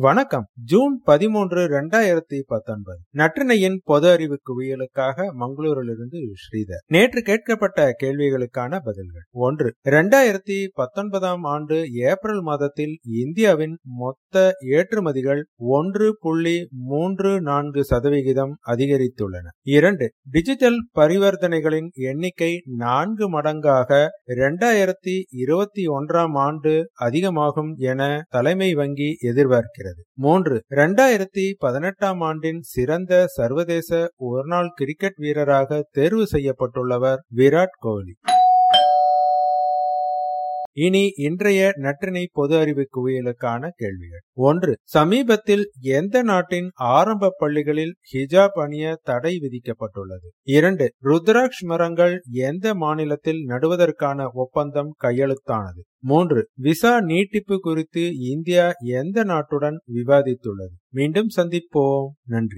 வணக்கம். ஜூன் பதிமூன்று இரண்டாயிரத்தி பத்தொன்பது. நற்றினையின் பொது அறிவு குவியலுக்காக மங்களூரிலிருந்து ஸ்ரீதர். நேற்று கேட்கப்பட்ட கேள்விகளுக்கான பதில்கள். ஒன்று இரண்டாயிரத்தி பத்தொன்பதாம் ஆண்டு ஏப்ரல் மாதத்தில் இந்தியாவின் மொத்த ஏற்றுமதிகள் ஒன்று புள்ளி மூன்று நான்கு சதவிகிதம் அதிகரித்துள்ளன. இரண்டு டிஜிட்டல் பரிவர்த்தனைகளின் எண்ணிக்கை நான்கு மடங்காக இரண்டாயிரத்தி இருபத்தி ஒன்றாம் ஆண்டு அதிகமாகும் என தலைமை வங்கி எதிர்பார்க்கிறது. மூன்று இரண்டாயிரத்தி பதினெட்டாம் ஆண்டின் சிறந்த சர்வதேச ஒருநாள் கிரிக்கெட் வீரராக தேர்வு செய்யப்பட்டுள்ளவர் விராட் கோலி. இனி இன்றைய நற்றினை பொது அறிவு குவியலுக்கான கேள்விகள். ஒன்று சமீபத்தில் எந்த நாட்டின் ஆரம்ப பள்ளிகளில் ஹிஜாப் அணிய தடை விதிக்கப்பட்டுள்ளது? இரண்டு ருத்ராக்ஷ் மரங்கள் எந்த மாநிலத்தில் நடுவதற்கான ஒப்பந்தம் கையெழுத்தானது? மூன்று விசா நீட்டிப்பு குறித்து இந்தியா எந்த நாட்டுடன் விவாதித்துள்ளது? மீண்டும் சந்திப்போம். நன்றி.